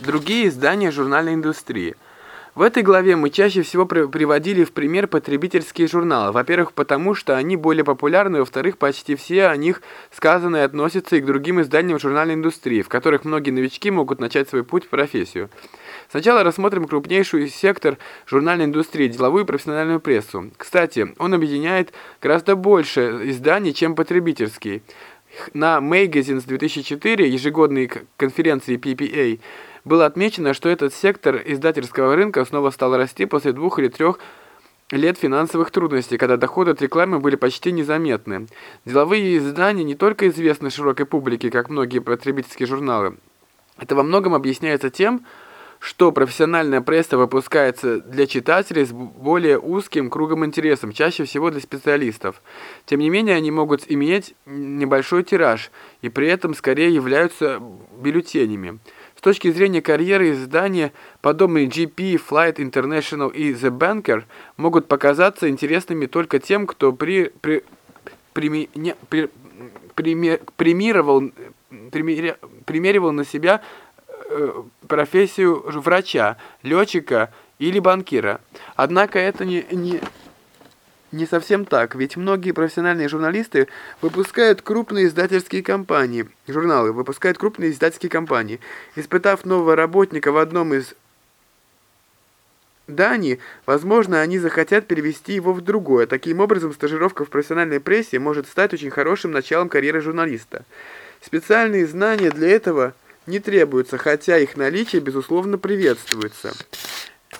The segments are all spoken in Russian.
Другие издания журнальной индустрии. В этой главе мы чаще всего приводили в пример потребительские журналы. Во-первых, потому что они более популярны, во-вторых, почти все о них сказанные относятся и к другим изданиям журнальной индустрии, в которых многие новички могут начать свой путь в профессию. Сначала рассмотрим крупнейший сектор журнальной индустрии, деловую и профессиональную прессу. Кстати, он объединяет гораздо больше изданий, чем потребительский. На Magazines 2004, ежегодной конференции PPA, было отмечено, что этот сектор издательского рынка снова стал расти после двух или трех лет финансовых трудностей, когда доходы от рекламы были почти незаметны. Деловые издания не только известны широкой публике, как многие потребительские журналы. Это во многом объясняется тем, что профессиональная пресса выпускается для читателей с более узким кругом интересов, чаще всего для специалистов. Тем не менее, они могут иметь небольшой тираж и при этом скорее являются бюллетенями точки зрения карьеры издания, подобные GP, Flight International и The Banker могут показаться интересными только тем, кто при, при, при, не, при, пример, примировал, пример, примеривал на себя э, профессию врача, летчика или банкира. Однако это не, не, не совсем так, ведь многие профессиональные журналисты выпускают крупные издательские компании, журналы выпускают крупные издательские компании. Испытав нового работника в одном из Дании, возможно, они захотят перевести его в другое. Таким образом, стажировка в профессиональной прессе может стать очень хорошим началом карьеры журналиста. Специальные знания для этого не требуются, хотя их наличие, безусловно, приветствуется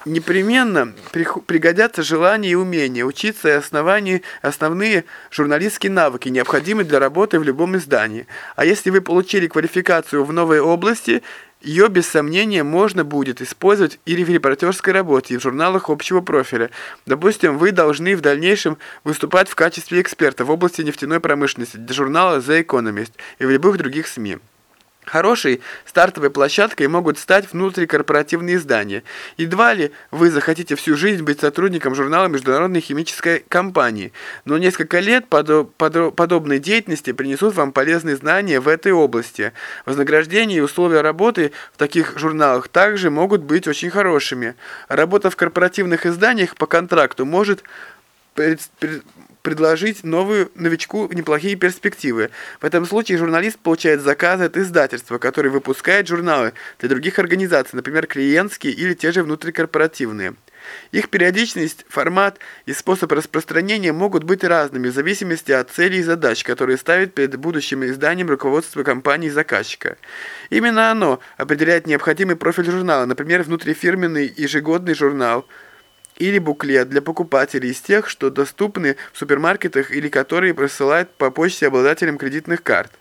непременно пригодятся желание и умение учиться и основания, основные журналистские навыки, необходимые для работы в любом издании. А если вы получили квалификацию в новой области, ее без сомнения можно будет использовать или в репортерской работе, и в журналах общего профиля. Допустим, вы должны в дальнейшем выступать в качестве эксперта в области нефтяной промышленности для журнала The Economist и в любых других СМИ. Хорошей стартовой площадкой могут стать внутрикорпоративные издания. Едва ли вы захотите всю жизнь быть сотрудником журнала Международной химической компании, но несколько лет подо подо подобной деятельности принесут вам полезные знания в этой области. Вознаграждение и условия работы в таких журналах также могут быть очень хорошими. Работа в корпоративных изданиях по контракту может предложить новую новичку неплохие перспективы. В этом случае журналист получает заказы от издательства, которое выпускает журналы для других организаций, например, клиентские или те же внутрикорпоративные. Их периодичность, формат и способ распространения могут быть разными в зависимости от целей и задач, которые ставит перед будущим изданием руководство компании заказчика. Именно оно определяет необходимый профиль журнала, например, внутрифирменный ежегодный журнал – или буклет для покупателей из тех, что доступны в супермаркетах или которые присылают по почте обладателям кредитных карт.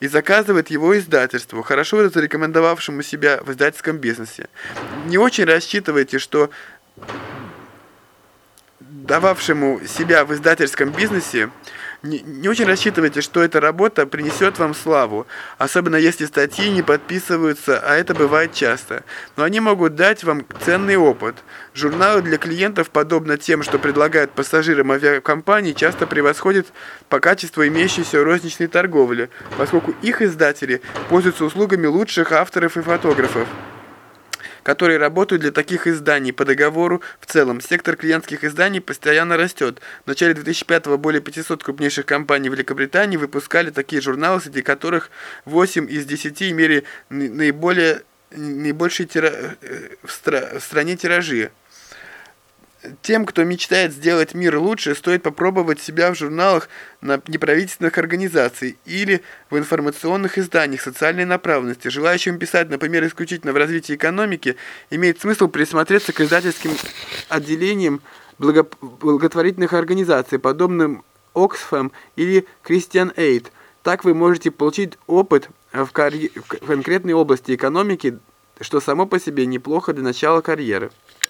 И заказывает его издательству, хорошо зарекомендовавшему себя в издательском бизнесе. Не очень рассчитывайте, что дававшему себя в издательском бизнесе не, очень рассчитывайте, что эта работа принесет вам славу, особенно если статьи не подписываются, а это бывает часто. Но они могут дать вам ценный опыт. Журналы для клиентов, подобно тем, что предлагают пассажирам авиакомпаний, часто превосходят по качеству имеющейся розничной торговли, поскольку их издатели пользуются услугами лучших авторов и фотографов которые работают для таких изданий по договору в целом. Сектор клиентских изданий постоянно растет. В начале 2005-го более 500 крупнейших компаний Великобритании выпускали такие журналы, среди которых 8 из 10 имели наиболее наибольшие тира... Э, в, стра... в стране тиражи. Тем, кто мечтает сделать мир лучше, стоит попробовать себя в журналах на неправительственных организаций или в информационных изданиях социальной направленности. Желающим писать, например, исключительно в развитии экономики, имеет смысл присмотреться к издательским отделениям благо благотворительных организаций, подобным Oxfam или Christian Aid. Так вы можете получить опыт в, в конкретной области экономики, что само по себе неплохо для начала карьеры.